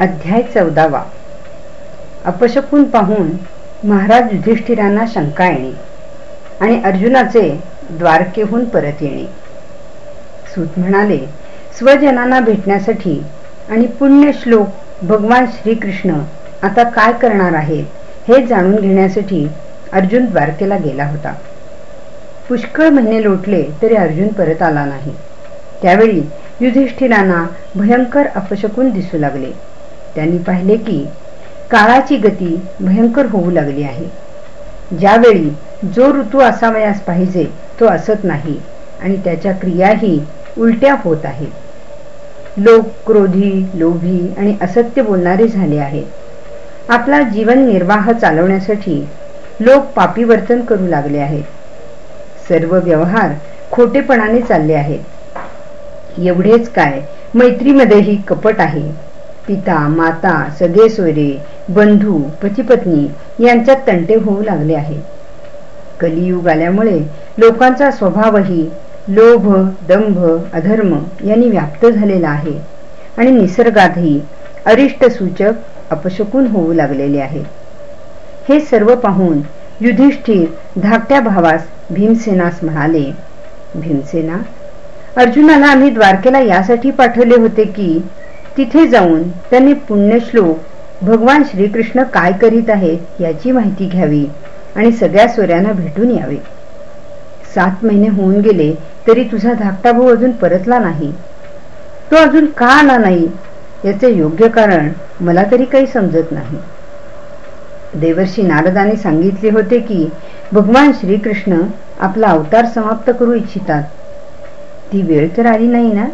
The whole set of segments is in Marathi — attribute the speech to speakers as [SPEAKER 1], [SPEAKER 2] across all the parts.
[SPEAKER 1] अध्याय चौदावा. अपशकून पाहून महाराज युधिष्ठिरांना शंका येणे आणि अर्जुनाचे द्वारकेहून परत येणे. सूत म्हणाले स्वजनांना भेटण्यासाठी आणि पुण्य श्लोक भगवान श्रीकृष्ण आता काय करणार आहेत हे जाणून घेण्यासाठी अर्जुन द्वारकेला गेला होता. पुष्कळ महिने लोटले तरी अर्जुन परत आला नाही. त्यावेळी युधिष्ठिरांना भयंकर अपशकून दिसू लागले. त्यांनी पाहिले की काळाची गती भयंकर होऊ लागली आहे. ज्यावेळी जो ऋतू असावयास पाहिजे तो असत नाही आणि त्याच्या क्रियाही उलट्या होत आहेत. लोक क्रोधी लोभी आणि असत्य बोलणारे झाले आहेत. आपला जीवन निर्वाह चालवण्यासाठी लोक पापी वर्तन करू लागले आहेत. सर्व व्यवहार खोटेपणाने चालले आहेत. एवढेच काय मैत्रीमध्येही कपट आहे. पिता माता सगळे सोयरे बंधू पतीपत्नी यांच्यात तंटे होऊ लागले आहे कलियुग आल्यामुळे लोकांचा स्वभावही लोभ दंभ अधर्म यांनी व्याप्त झालेला आहे आणि निसर्गातही अरिष्ट सूचक अपशकून होऊ लागलेले आहे हे सर्व पाहून युधिष्ठिर धाकट्या भावास भीमसेनास म्हणाले भीमसेना अर्जुनाला आम्ही द्वारकेला यासाठी पाठवले होते की तिथे जाऊन त्यांनी पुण्यश्लोक भगवान श्रीकृष्ण काय करीत आहेत याची माहिती घ्यावी आणि सगळ्या सोऱ्यांना भेटून यावे. सात महिने होऊन गेले तरी तुझा धाकटा भाऊ अजून परतला नाही. तो अजून का आला नाही? याचे योग्य कारण मला तरी काही समजत नाही. देवर्षी नारदाने सांगितले होते की भगवान श्रीकृष्ण आपला अवतार समाप्त करू इच्छितात. ती वेळ तर आली नाही ना?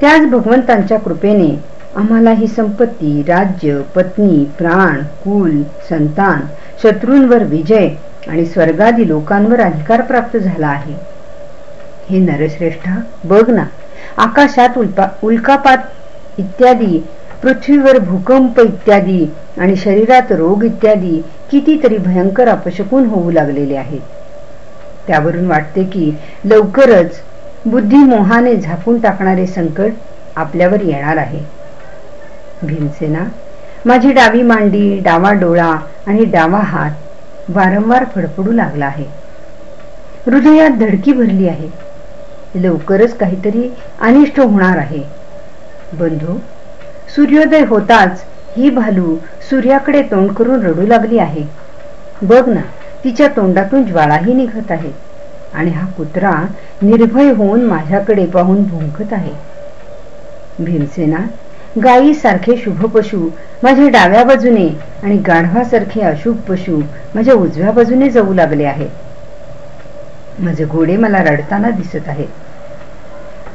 [SPEAKER 1] त्याच भगवंतांच्या कृपेने आम्हाला ही संपत्ती राज्य पत्नी प्राण कुल संतान शत्रूंवर विजय आणि स्वर्गादी लोकांवर अधिकार प्राप्त झाला आहे. हे नरश्रेष्ठा बघ ना आकाशात उल्पा उल्कापात इत्यादी पृथ्वीवर भूकंप इत्यादी आणि शरीरात रोग इत्यादी कितीतरी भयंकर अपशकून होऊ लागलेले आहेत. त्यावरून वाटते की लवकरच बुद्धी मोहाने झाकून टाकणारे संकट आपल्यावर येणार आहे. भीमसेना माझी डावी मांडी डावा डोळा आणि डावा हात वारंवार फडफडू लागला आहे. हृदयात धडकी भरली आहे. लवकरच काहीतरी अनिष्ट होणार आहे. बंधू सूर्योदय होताच ही भालू सूर्याकडे तोंड करून रडू लागली आहे. बघ ना तिच्या तोंडातून ज्वाळाही निघत आहे. आणि हा कुत्रा निर्भय होऊन माझ्याकडे पाहून भुंकत आहे. भीमसेना गाई सारखे शुभ पशु माझ्या डाव्या बाजूने आणि गाढवासारखे अशुभ पशु माझ्या उजव्या बाजूने जाऊ लागले आहेत. माझे घोडे मला रडताना दिसत आहेत.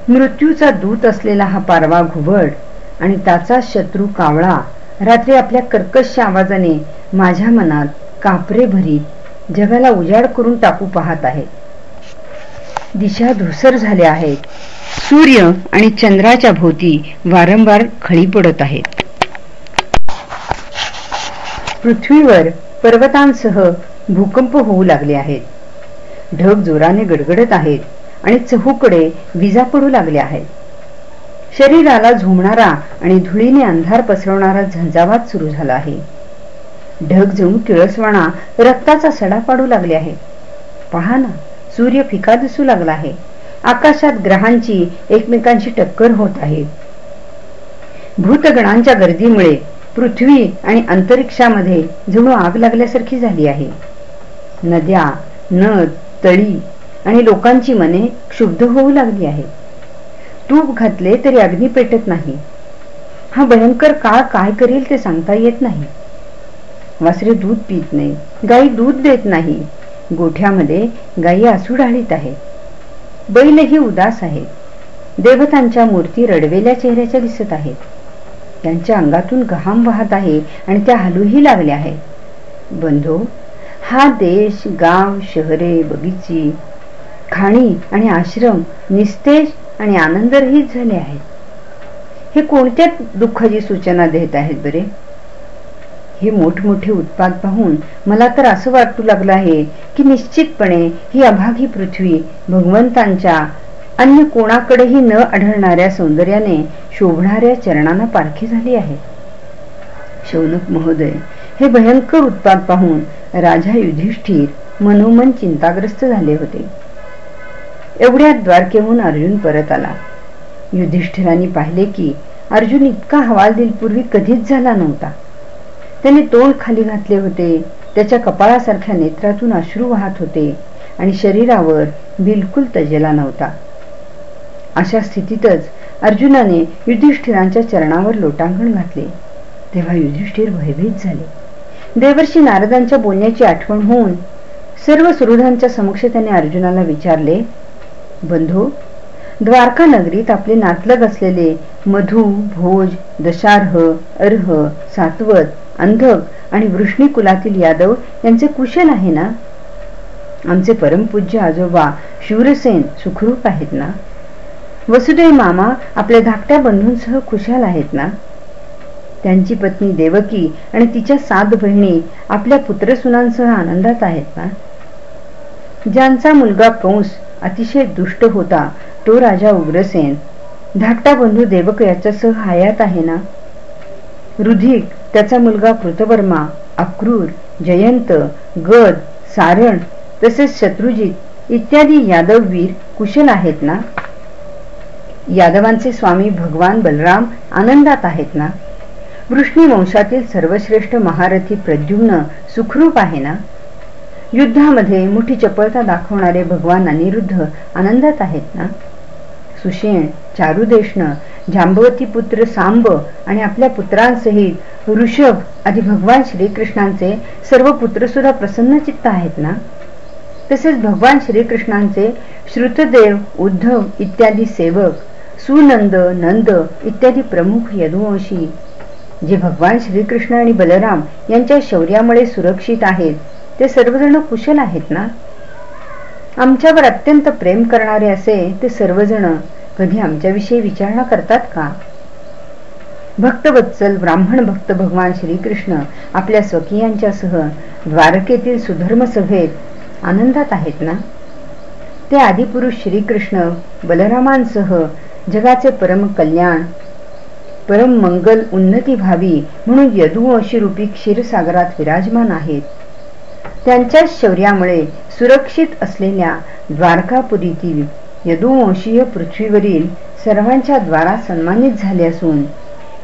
[SPEAKER 1] मृत्यूचा दूत असलेला हा पारवा घुबड आणि त्याचा शत्रू कावळा रात्री आपल्या कर्कश आवाजाने माझ्या मनात कापरे भरीत जगाला उजाड करून टाकू पाहत आहेत दिशा धुसर झाल्या आहेत. सूर्य आणि चंद्राच्या भोवती वारंवार खळी पडत आहेत. पृथ्वीवर पर्वतांसह भूकंप होऊ लागले आहेत. ढग जोराने गडगडत आहेत आणि चहूकडे विजा पडू लागल्या आहेत. शरीराला झोमणारा आणि धुळीने अंधार पसरवणारा झंझावात सुरू झाला आहे. ढग जणू किळसवाणा रक्ताचा सडा पाडू लागले आहे पहा ना सूर्य फिका दिसू लागला आहे. आकाशात ग्रहांची एकमेकांची टक्कर होत आहे. भूतगणांच्या गर्दीमुळे पृथ्वी आणि अंतरिक्षामध्ये जणू आग लागल्यासारखी झाली आहे. नद्या नद तळी आणि लोकांची मने क्षुब्ध होऊ लागली आहे तूप घातले तरी अग्नी पेटत नाही. हा भयंकर काळ काय करेल ते सांगता येत नाही. वासरे दूध पित नाही. गाई दूध देत नाही. गोठ्यामध्ये गायी आसू ढाळीत आहेत बैलही उदास आहेत देवतांच्या मूर्ती रडवेल्या चेहऱ्याच्या दिसत आहेत. त्यांच्या अंगातून घाम वाहत आहे आणि त्या हलूही लागल्या आहेत. बंधू हा देश गाव शहरे बगीची खाणी आणि आश्रम निस्तेज आणि आनंदरहित झाले आहेत. हे कोणत्या दुःखाची सूचना देत आहेत बरे? हे मोठमोठे उत्पाद पाहून मला तर असं वाटू लागलं आहे की निश्चितपणे ही अभागी पृथ्वी भगवंतांच्या अन्य कोणाकडेही न आढळणाऱ्या सौंदर्याने शोभणाऱ्या चरणांना पारखी झाली आहे. शौनक महोदय हे भयंकर उत्पाद पाहून राजा युधिष्ठिर मनोमन चिंताग्रस्त झाले होते. एवढ्यात द्वारकेहून अर्जुन परत आला. युधिष्ठिरांनी पाहिले की अर्जुन इतका हवालदिल पूर्वी कधीच झाला नव्हता. त्याने तोंड खाली घातले होते. त्याच्या कपाळासारख्या नेत्रातून अश्रू वाहत होते आणि शरीरावर बिलकुल तजेला नव्हता. अशा स्थितीतच अर्जुनाने युधिष्ठिरांच्या चरणावर लोटांगण घातले. तेव्हा युधिष्ठिर भयभीत झाले. देवर्षी नारदांच्या बोलण्याची आठवण होऊन सर्व सुहृदांच्या समक्ष त्याने अर्जुनाला विचारले बंधू द्वारका नगरीत आपले नातलग असलेले मधु भोज दशार्ह अर्ह सात्वत अंधक आणि वृष्णी कुलातील यादव यांचे कुशल आहे ना? आमचे परमपूज्य आजोबा शूरसेन सुखरूप आहेत ना? वसुदेव मामा आपल्या धाकट्या बंधूंसह खुशाल आहेत ना? त्यांची पत्नी देवकी आणि तिच्या सात बहिणी आपल्या पुत्रसुनांसह आनंदात आहेत ना? ज्यांचा मुलगा कंस अतिशय दुष्ट होता तो राजा उग्रसेन. धाकटा बंधू देवक याच्यासह हयात आहे ना? रुधिक त्याचा मुलगा कृतवर्मा अक्रूर जयंत गद सारण तसेच शत्रुजित इत्यादी यादववीर कुशल आहेत ना? यादवांचे स्वामी भगवान बलराम आनंदात आहेत ना? वृष्णी वंशातील सर्वश्रेष्ठ महारथी प्रद्युम्न सुखरूप आहे ना? युद्धामध्ये मोठी चपळता दाखवणारे भगवान अनिरुद्ध आनंदात आहेत ना? सुषेण चारुदेशन जांबवती पुत्र सांब आणि आपल्या पुत्रांसहित ऋषभ आदी भगवान श्रीकृष्णांचे सर्व पुत्र सुद्धा प्रसन्न चित्त आहेत ना? तसेच भगवान श्रीकृष्णांचे श्रुतदेव उद्धव इत्यादी सेवक सुनंद नंद इत्यादी प्रमुख यदुवंशी जे भगवान श्रीकृष्ण आणि बलराम यांच्या शौर्यामुळे सुरक्षित आहेत ते सर्वजण कुशल आहेत ना? आमच्यावर अत्यंत प्रेम करणारे असे ते सर्वजण कधी आमच्याविषयी विचारणा करतात का? भक्तवत्सल ब्राह्मण भक्त भगवान श्रीकृष्ण आपल्या स्वकीयांच्या सह द्वारकेतील सुधर्म सभेत आनंदात आहेत ना? ते आदिपुरुष श्रीकृष्ण बलरामांसह जगाचे परम कल्याण परम मंगल उन्नती व्हावी म्हणून यदुवंशी रूपी क्षीरसागरात विराजमान आहेत. त्यांच्याच शौर्यामुळे सुरक्षित असलेल्या द्वारकापुरीतील यदुवंशीय पृथ्वीवरील सर्वांच्या द्वारा सन्मानित झाले असून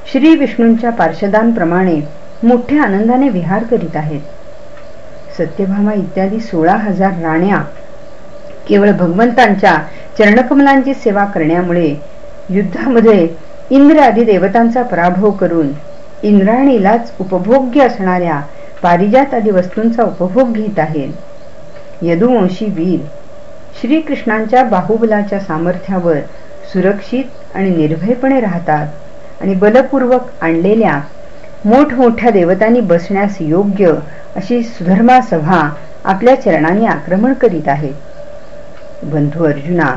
[SPEAKER 1] श्री विष्णूंच्या पार्षदांप्रमाणे मोठ्या आनंदाने विहार करीत आहेत. सत्यभामा इत्यादी सोळा हजार राण्या केवळ भगवंतांच्या चरणकमलांची सेवा करण्यामुळे युद्धामध्ये इंद्र आदी देवतांचा पराभव करून इंद्राणीलाच उपभोग्य असणाऱ्या पारिजात आदी वस्तूंचा उपभोग घेत आहेत. यदुवंशी वीर श्रीकृष्णांच्या बाहुबलाच्या सामर्थ्यावर सुरक्षित आणि निर्भयपणे राहतात आणि बलपूर्वक आणलेल्या मोठमोठ्या देवतांनी बसण्यास योग्य अशी सुधर्मा सभा आपल्या चरणाने आक्रमण करीत आहेत बंधू अर्जुना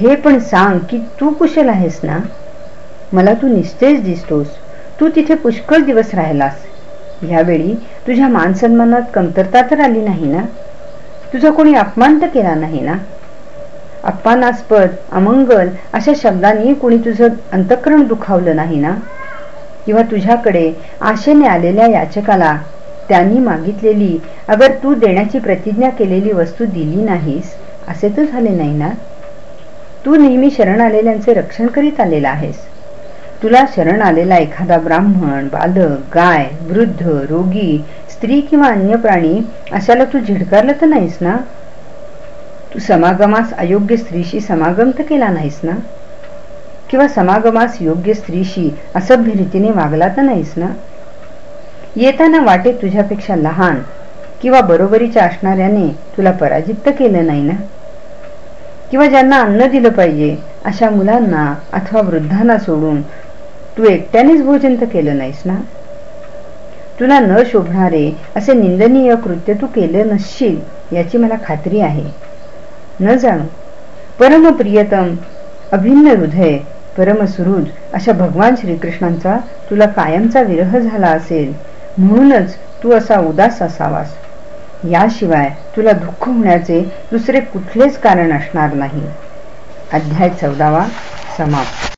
[SPEAKER 1] हे पण सांग की तू कुशल आहेस ना? मला तू निस्तेज दिसतोस. तू तिथे पुष्कळ दिवस राहिलास. यावेळी तुझ्या मानसन्मानात कमतरता तर आली नाही ना? तुझा कोणी अपमान तर केला नाही ना? अपमानास्पद अमंगल अशा शब्दांनी कुणी तुझं अंतकरण दुखावलं नाही ना? किंवा तुझ्याकडे आशेने आलेल्या याचकाला त्यांनी मागितलेली अगर तू देण्याची प्रतिज्ञा केलेली वस्तू दिली नाहीस असे तर झाले नाही ना? तू नेहमी शरण आलेल्यांचे रक्षण करीत आलेला आहेस. तुला शरण आलेला एखादा ब्राह्मण बालक गाय वृद्ध रोगी स्त्री किंवा अन्य प्राणी अशाला तू झिडकारलं तर नाहीस ना? तू समागमास अयोग्य स्त्रीशी समागम तर केला नाहीस ना? किंवा समागमास योग्य स्त्रीशी असभ्य रीतीने वागला तर नाहीस ना? येताना वाटे तुझ्यापेक्षा लहान किंवा बरोबरीच्या असणाऱ्याने तुला पराजित केलं नाही ना? किंवा ज्यांना अन्न दिलं पाहिजे अशा मुलांना अथवा वृद्धांना सोडून तू एकट्यानेच भोजन तर केलं नाहीस ना? तुला न शोभणारे असे निंदनीय कृत्य तू केले नसशील याची मला खात्री आहे. न जाणू. परमप्रियतम अभिन्न हृदय परमसुहृद अशा भगवान श्रीकृष्णांचा तुला कायमचा विरह झाला असेल म्हणूनच तू असा उदास असावास. याशिवाय तुला दुःख होण्याचे दुसरे कुठलेच कारण असणार नाही. अध्याय चौदावा समाप्त.